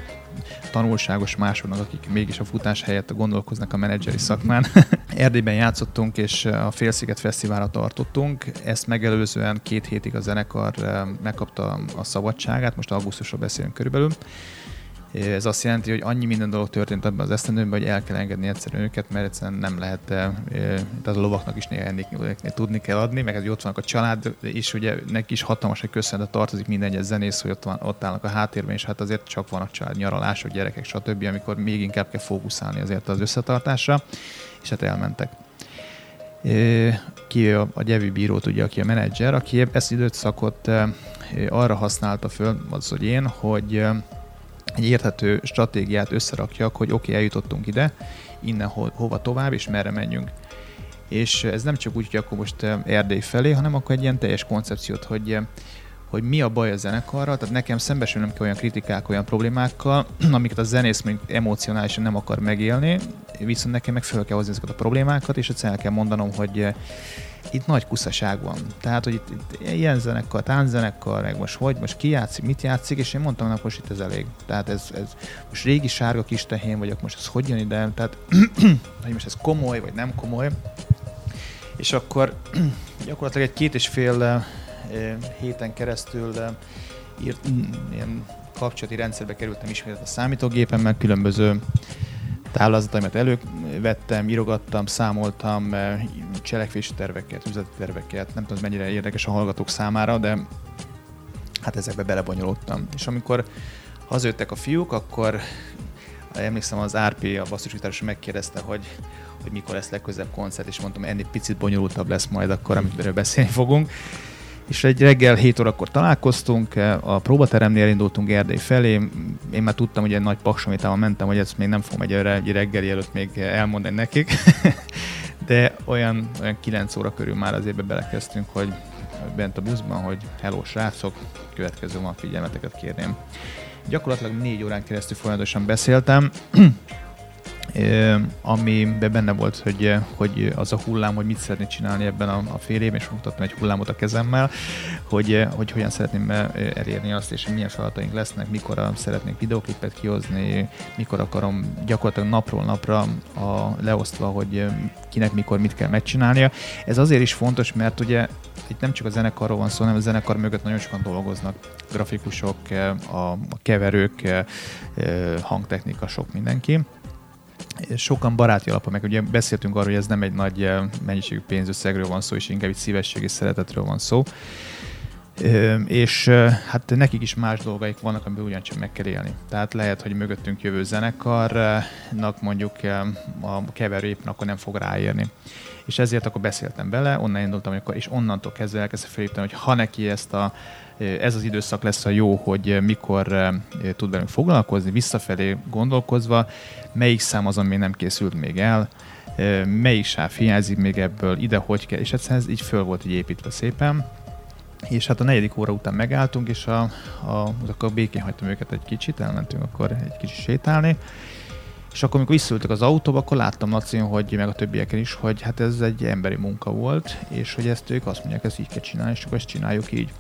tanulságos másoknak, akik mégis a futás helyett gondolkoznak a menedzseri szakmán. Erdélyben játszottunk, és a Félsziget Fesztiválra tartottunk. Ezt megelőzően két hétig a zenekar megkapta a szabadságát, most augusztusról beszélünk körülbelül, ez azt jelenti, hogy annyi minden dolog történt abban az esztendőben, hogy el kell engedni egyszerűen őket, mert egyszerűen nem lehet, tehát a lovaknak is néha tudni kell adni, meg ez ott vannak a család, és ugye neki is hatalmas, hogy köszönet tartozik minden egyes zenész, hogy ott, van, ott állnak a háttérben, és hát azért csak van a család, nyaralások, gyerekek, stb., amikor még inkább kell fókuszálni azért az összetartásra, és hát elmentek ki a, a Gyevi bírót, ugye, aki a menedzser, aki ezt időszakot arra használta föl, az, hogy én, hogy egy érthető stratégiát összerakjak, hogy oké, okay, eljutottunk ide, innen ho- hova tovább, és merre menjünk. És ez nem csak úgy, hogy akkor most eh, Erdély felé, hanem akkor egy ilyen teljes koncepciót, hogy eh, hogy mi a baj a zenekarral, tehát nekem szembesülnöm kell olyan kritikák, olyan problémákkal, amiket a zenész mondjuk emocionálisan nem akar megélni, viszont nekem meg fel kell hozni ezeket a problémákat, és egyszer el kell mondanom, hogy eh, itt nagy kuszaság van. Tehát, hogy itt, itt ilyen zenekar, tánczenekar, meg most hogy, most ki játszik, mit játszik, és én mondtam, hogy most itt ez elég. Tehát ez, ez most régi sárga kis tehén vagyok, most ez hogy jön ide, tehát hogy most ez komoly, vagy nem komoly. És akkor gyakorlatilag egy két és fél eh, héten keresztül eh, írt, ilyen kapcsolati rendszerbe kerültem ismét a számítógépemmel, különböző táblázataimat elővettem, írogattam, számoltam cselekvési terveket, üzleti terveket, nem tudom, mennyire érdekes a hallgatók számára, de hát ezekbe belebonyolódtam. És amikor hazajöttek a fiúk, akkor emlékszem az RP, a basszusgitáros megkérdezte, hogy, hogy mikor lesz legközebb koncert, és mondtam, ennél picit bonyolultabb lesz majd akkor, amiről beszélni fogunk és egy reggel 7 órakor találkoztunk, a próbateremnél indultunk Erdély felé, én már tudtam, hogy egy nagy paksamitával mentem, hogy ezt még nem fogom egy, egy reggel előtt még elmondani nekik, de olyan, olyan 9 óra körül már azért belekezdtünk, hogy bent a buszban, hogy hello srácok, következő van figyelmeteket kérném. Gyakorlatilag négy órán keresztül folyamatosan beszéltem, amiben benne volt, hogy, hogy az a hullám, hogy mit szeretnék csinálni ebben a, a fél évben, és mutattam egy hullámot a kezemmel, hogy, hogy hogyan szeretném elérni azt, és milyen feladataink lesznek, mikor szeretnék videoklipet kihozni, mikor akarom gyakorlatilag napról napra a, leosztva, hogy kinek mikor mit kell megcsinálnia. Ez azért is fontos, mert ugye itt nem csak a zenekarról van szó, hanem a zenekar mögött nagyon sokan dolgoznak. Grafikusok, a, a keverők, hangtechnika, sok mindenki sokan baráti alapon, meg ugye beszéltünk arról, hogy ez nem egy nagy eh, mennyiségű pénzösszegről van szó, és inkább egy szívesség és szeretetről van szó. És eh, hát nekik is más dolgaik vannak, amiben ugyancsak meg kell élni. Tehát lehet, hogy mögöttünk jövő zenekarnak mondjuk eh, a keverő éppen akkor nem fog ráérni. És ezért akkor beszéltem bele, onnan indultam, és onnantól kezdve elkezdtem felépíteni, hogy ha neki ezt a ez az időszak lesz a jó, hogy mikor tud velünk foglalkozni, visszafelé gondolkozva, melyik szám azon még nem készült még el, melyik sáv hiányzik még ebből, ide hogy kell, és egyszerűen ez így föl volt így építve szépen. És hát a negyedik óra után megálltunk, és a, a, akkor békén hagytam őket egy kicsit, elmentünk akkor egy kicsit sétálni, és akkor, amikor visszaültek az autóba, akkor láttam Lacin, hogy meg a többieken is, hogy hát ez egy emberi munka volt, és hogy ezt ők azt mondják, ezt így kell csinálni, és akkor ezt csináljuk így.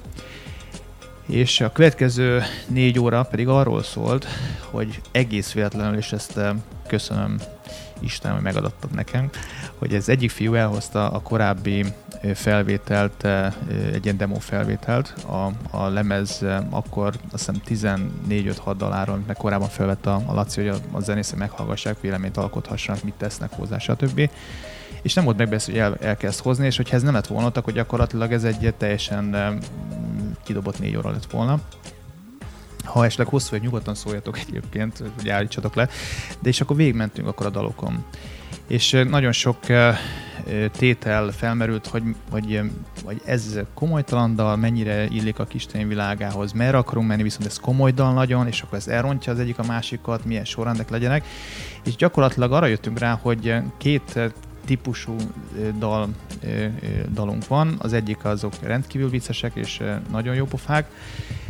És a következő négy óra pedig arról szólt, hogy egész véletlenül, és ezt eh, köszönöm Isten, hogy megadattad nekem, hogy ez egyik fiú elhozta a korábbi eh, felvételt, eh, egy ilyen demo felvételt, a, a lemez akkor azt hiszem 14-5-6 daláról, amit meg korábban felvett a, a Laci, hogy a, a zenészek meghallgassák, véleményt alkothassanak, mit tesznek hozzá, stb. És nem volt megbeszélve, hogy el, el kell ezt hozni, és hogyha ez nem lett volna, akkor gyakorlatilag ez egy teljesen kidobott négy óra lett volna. Ha esetleg hosszú vagy nyugodtan szóljatok egyébként, hogy állítsatok le. De és akkor végigmentünk akkor a dalokon. És nagyon sok tétel felmerült, hogy, hogy, hogy ez komolytalan dal, mennyire illik a kistény világához, merre akarunk menni, viszont ez komoly dal nagyon, és akkor ez elrontja az egyik a másikat, milyen sorrendek legyenek. És gyakorlatilag arra jöttünk rá, hogy két típusú dal, dalunk van. Az egyik azok rendkívül viccesek és nagyon jó pofák,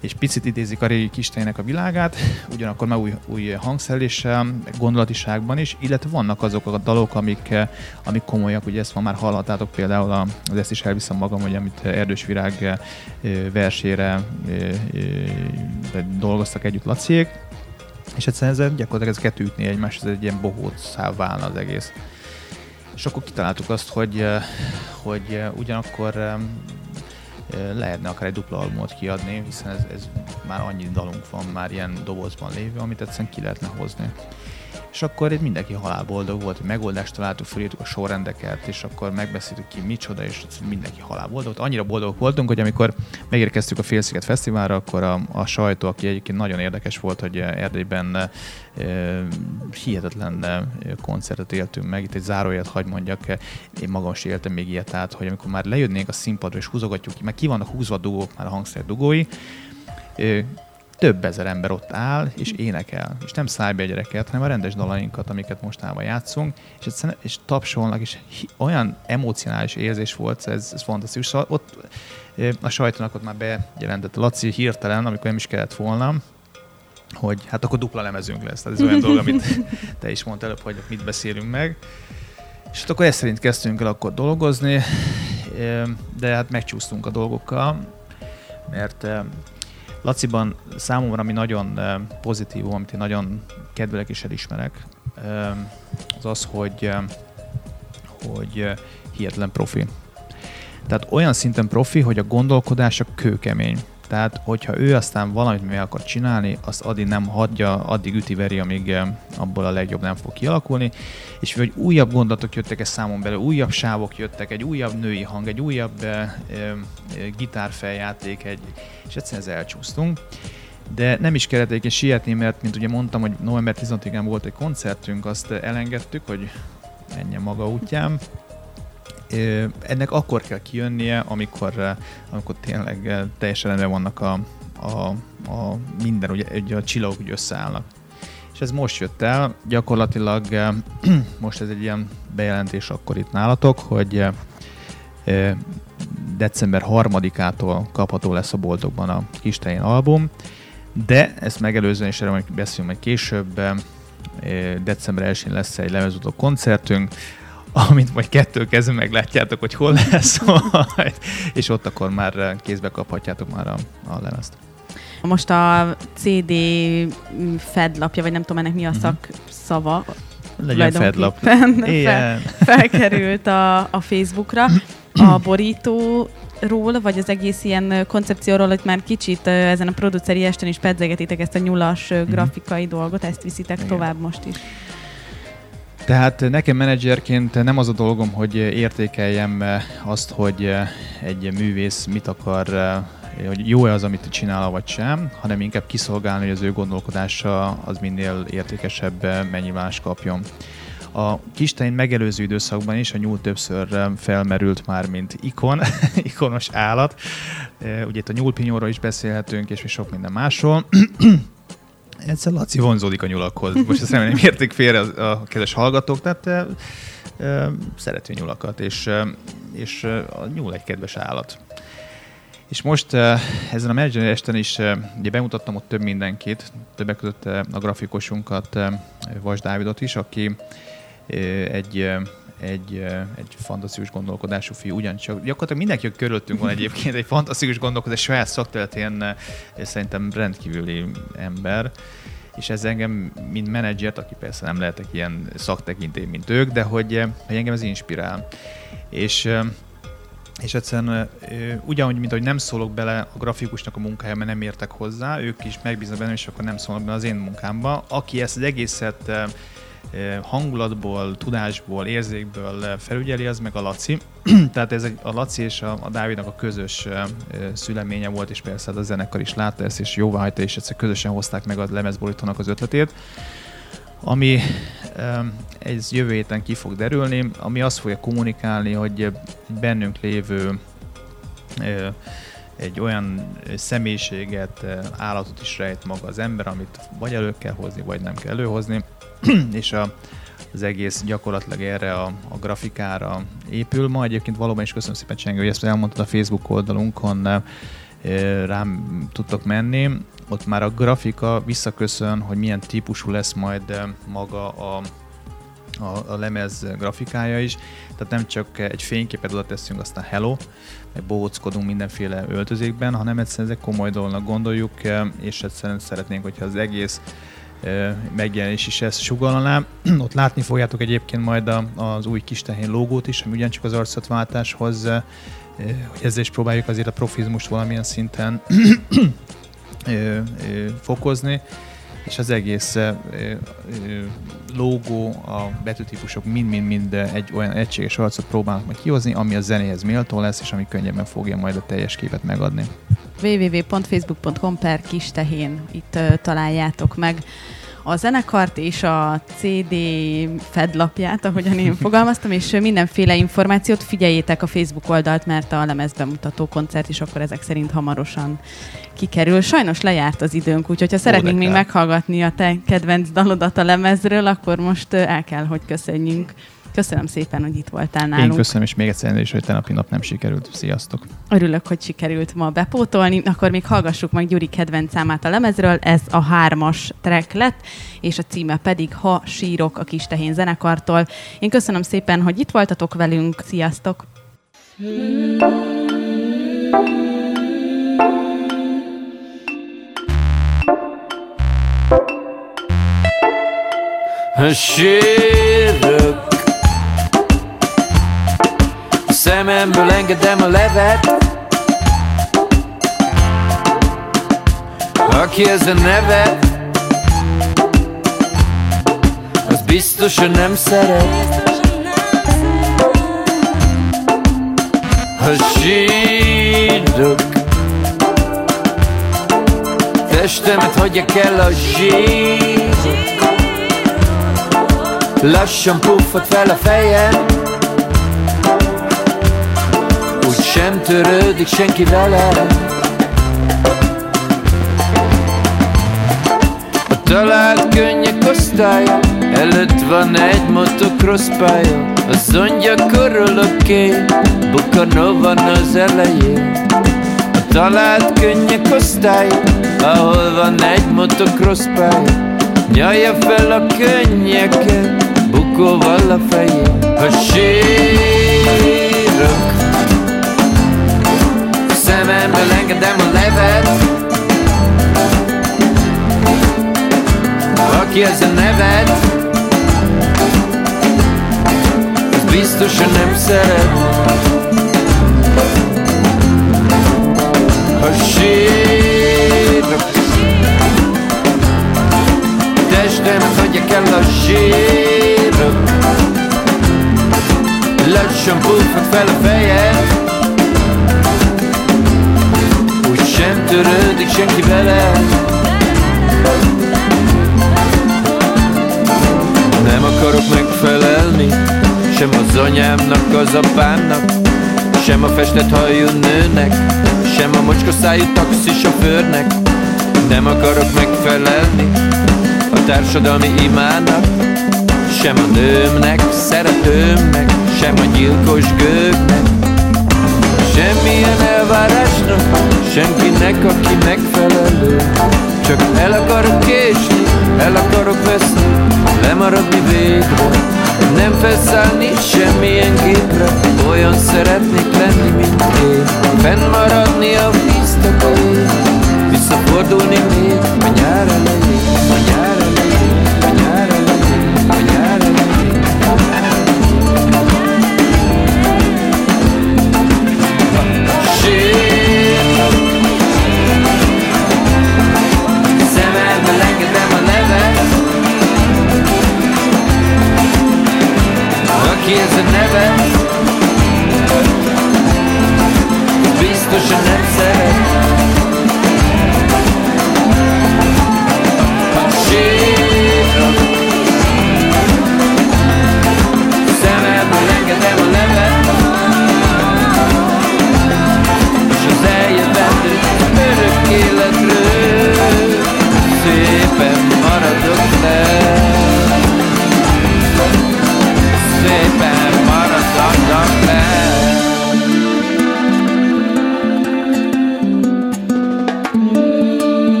és picit idézik a régi kisteinek a világát, ugyanakkor már új, új hangszereléssel, gondolatiságban is, illetve vannak azok a dalok, amik, amik komolyak, ugye ezt ma már hallhatátok például, az ezt is elviszem magam, hogy amit Erdős Virág versére dolgoztak együtt Laciék, és egyszerűen ez gyakorlatilag ez kettő ütni egymást, ez egy ilyen bohócá válna az egész. És akkor kitaláltuk azt, hogy, hogy ugyanakkor lehetne akár egy dupla albumot kiadni, hiszen ez, ez már annyi dalunk van már ilyen dobozban lévő, amit egyszerűen ki lehetne hozni. És akkor itt mindenki halálboldog volt, hogy megoldást találtuk, felírtuk a sorrendeket, és akkor megbeszéltük ki micsoda, és mindenki halálboldog. Annyira boldogok voltunk, hogy amikor megérkeztük a Félsziget Fesztiválra, akkor a, a sajtó, aki egyébként nagyon érdekes volt, hogy Erdélyben e, hihetetlen koncertet éltünk meg. Itt egy zárójelet hagy mondjak, én magam is éltem még ilyet át, hogy amikor már lejönnénk a színpadra és húzogatjuk ki, meg ki vannak húzva a dugók, már a hangszer dugói, több ezer ember ott áll és énekel. És nem szájbe gyereket, hanem a rendes dalainkat, amiket mostában játszunk, és, egyszerűen, és tapsolnak, és olyan emocionális érzés volt, ez, ez fantasztikus. Szóval ott a sajtónak ott már bejelentett Laci hirtelen, amikor nem is kellett volna, hogy hát akkor dupla lemezünk lesz. Tehát ez olyan dolog, amit te is mondtál előbb, hogy mit beszélünk meg. És hát akkor ezt szerint kezdtünk el akkor dolgozni, de hát megcsúsztunk a dolgokkal, mert Laciban számomra, ami nagyon pozitív, amit én nagyon kedvelek és elismerek, az az, hogy, hogy hihetlen profi. Tehát olyan szinten profi, hogy a gondolkodása kőkemény. Tehát, hogyha ő aztán valamit meg akar csinálni, azt addig nem hagyja, addig üti-veri, amíg eh, abból a legjobb nem fog kialakulni. És hogy újabb gondolatok jöttek ez számon belül, újabb sávok jöttek, egy újabb női hang, egy újabb e, e, gitárfeljáték, egy, és egyszerűen ez elcsúsztunk. De nem is kellett egyébként sietni, mert mint ugye mondtam, hogy november 15-án volt egy koncertünk, azt elengedtük, hogy menjen maga útján ennek akkor kell kijönnie, amikor, amikor tényleg teljesen rendben vannak a, a, a minden, ugye, ugye a csillagok úgy összeállnak. És ez most jött el, gyakorlatilag most ez egy ilyen bejelentés akkor itt nálatok, hogy december 3-ától kapható lesz a boltokban a Kistején album, de ezt megelőzően is erre majd beszélünk majd később, december 1-én lesz egy lemezutó koncertünk, amit majd kettő kezdve meglátjátok, hogy hol lesz majd, és ott akkor már kézbe kaphatjátok már a, a lemezt. Most a CD fedlapja, vagy nem tudom ennek mi a szakszava, legyen fedlap. Fel, felkerült a, a Facebookra. A borítóról, vagy az egész ilyen koncepcióról, hogy már kicsit ezen a produceri esten is pedzegetitek ezt a nyulas mhm. grafikai dolgot, ezt viszitek Igen. tovább most is. Tehát nekem menedzserként nem az a dolgom, hogy értékeljem azt, hogy egy művész mit akar, hogy jó-e az, amit csinál, vagy sem, hanem inkább kiszolgálni, hogy az ő gondolkodása az minél értékesebb más kapjon. A Kistein megelőző időszakban is a nyúl többször felmerült már, mint ikon, ikonos állat. Ugye itt a nyúlpinyóról is beszélhetünk, és sok minden másról egyszer Laci vonzódik a nyulakhoz. Most ezt nem érték félre a, a kedves hallgatók, tehát e, e, szereti nyulakat, és, e, és a nyúl egy kedves állat. És most ezen a Manager esten is ugye bemutattam ott több mindenkit, többek között a grafikosunkat, e, Vas Dávidot is, aki egy egy, egy fantasztikus gondolkodású fiú, ugyancsak gyakorlatilag mindenki, körülöttünk van egyébként, egy fantasztikus gondolkodás, saját szakterületén szerintem rendkívüli ember, és ez engem, mint menedzsert, aki persze nem lehetek ilyen szaktekintély, mint ők, de hogy, hogy engem ez inspirál. És és egyszerűen ugyanúgy, mint hogy nem szólok bele a grafikusnak a munkájába, mert nem értek hozzá, ők is megbíznak bennem, és akkor nem szólnak bele az én munkámba. Aki ezt az egészet hangulatból, tudásból, érzékből felügyeli, az meg a Laci. Tehát ez a Laci és a, a Dávidnak a közös szüleménye volt, és persze hát a zenekar is látta ezt, és jóvá hagyta, és egyszer közösen hozták meg a lemezborítónak az ötletét ami ez jövő héten ki fog derülni, ami azt fogja kommunikálni, hogy bennünk lévő egy olyan személyiséget, állatot is rejt maga az ember, amit vagy elő kell hozni, vagy nem kell előhozni, és a, az egész gyakorlatilag erre a, a grafikára épül. Ma egyébként valóban is köszönöm szépen Csengő, hogy ezt elmondtad a Facebook oldalunkon, rám tudtok menni. Ott már a grafika visszaköszön, hogy milyen típusú lesz majd maga a, a, a lemez grafikája is. Tehát nem csak egy fényképet oda teszünk, aztán hello, meg bohóckodunk mindenféle öltözékben, hanem egyszerűen ezek komoly dolognak gondoljuk, és egyszerűen szeretnénk, hogyha az egész megjelenés is ezt sugallaná. Ott látni fogjátok egyébként majd az új kis tehén logót is, ami ugyancsak az arculatváltáshoz, hogy ezzel is próbáljuk azért a profizmust valamilyen szinten fokozni, és az egész logó, a betűtípusok mind-mind-mind egy olyan egységes arcot próbálnak meg kihozni, ami a zenéhez méltó lesz, és ami könnyebben fogja majd a teljes képet megadni www.facebook.com per kistehén itt uh, találjátok meg a zenekart és a CD fedlapját, ahogyan én fogalmaztam, és mindenféle információt figyeljétek a Facebook oldalt, mert a lemezbemutató koncert is akkor ezek szerint hamarosan kikerül. Sajnos lejárt az időnk, úgyhogy ha szeretnénk még meghallgatni a te kedvenc dalodat a lemezről, akkor most el kell, hogy köszönjünk. Köszönöm szépen, hogy itt voltál nálunk. Én köszönöm, és még egyszer is, hogy tenapi nap nem sikerült. Sziasztok! Örülök, hogy sikerült ma bepótolni. Akkor még hallgassuk meg Gyuri kedvenc számát a lemezről. Ez a hármas track lett, és a címe pedig Ha sírok a kis tehén zenekartól. Én köszönöm szépen, hogy itt voltatok velünk. Sziasztok! Ha sírok szememből engedem a levet. Aki ezen nevet Az biztosan nem szeret. Ha sírok Testemet hagyják el a zsír Lassan puffad fel a fejem sem törődik senki vele. A talált könnyek osztálya Előtt van egy motocross pálya A zondja körülökké Bukanó van az elején. A talált könnyek osztálya Ahol van egy motocross pálya Nyalja fel a könnyeket Bukóval a fején. Ha sírok szememből engedem a levet. Aki ez a nevet Az biztosan nem szeret. Ha sírok Testemet hagyja kell a sírok. Lassan puffad fel a fejed sem törődik senki vele. Nem akarok megfelelni Sem az anyámnak, az apámnak Sem a festett hajú nőnek Sem a mocskos szájú taxisofőrnek Nem akarok megfelelni A társadalmi imának Sem a nőmnek, szeretőmnek Sem a gyilkos gőknek Semmilyen elvárásnak, senkinek, aki megfelelő. Csak el akarok késni, el akarok veszni, lemaradni végre. Nem felszállni semmilyen gépre, olyan szeretnék lenni, mint én. Fennmaradni a víz tetején, visszafordulni még a nyár elején, a nyár elején, a nyár elején, a nyár elején Kids a neve